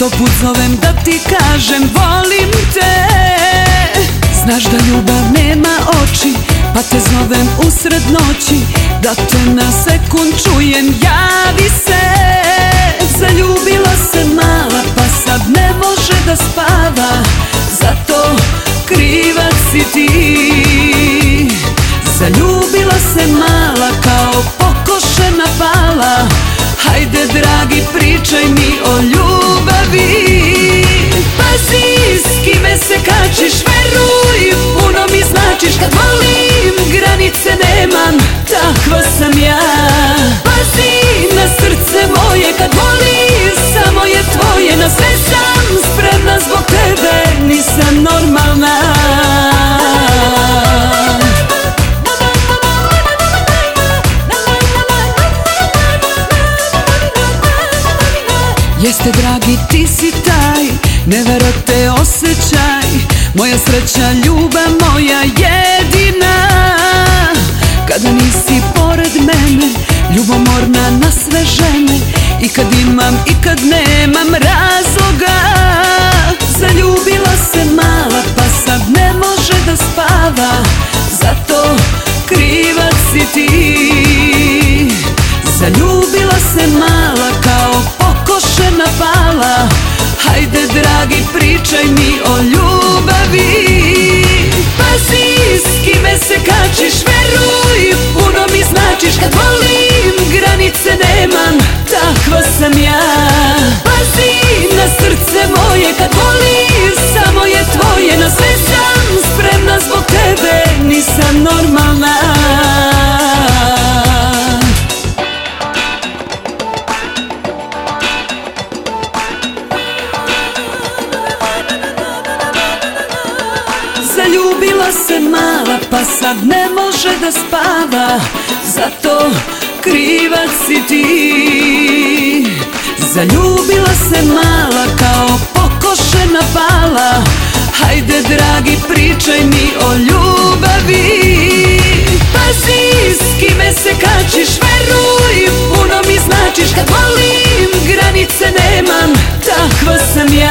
Sto put zovem da ti kažem volim te. Znaš da ljubav nema oči Pa te zovem usred noći Da te na sekund čujem Javi se. Zaljubila se mala Pa sad ne može da spava. Zato krivac si ti. Zaljubila se mala Kao pokošena pala Hajde dragi pričaj mi o ljubavi Jeste dragi ti si taj Nevero te osjećaj. Moja sreća ljubav moja jedina. Kada nisi pored mene Ljubomorna na sve žene. I kad imam i kad nemam se kačiš Veruj puno mi značiš Kad volim granice nemam Takva sam ja. Pazi na srce moje Kad volim samo je tvoje Na sve sam spremna zbog tebe Nisam normalna Zaljubila se mala pa sad ne može da spava. Zato krivac si ti. Zaljubila se mala kao pokošena pala Hajde dragi pričaj mi o ljubavi. Pazi s kime se kačiš Veruj puno mi značiš. Kad volim granice nemam. Takva sam ja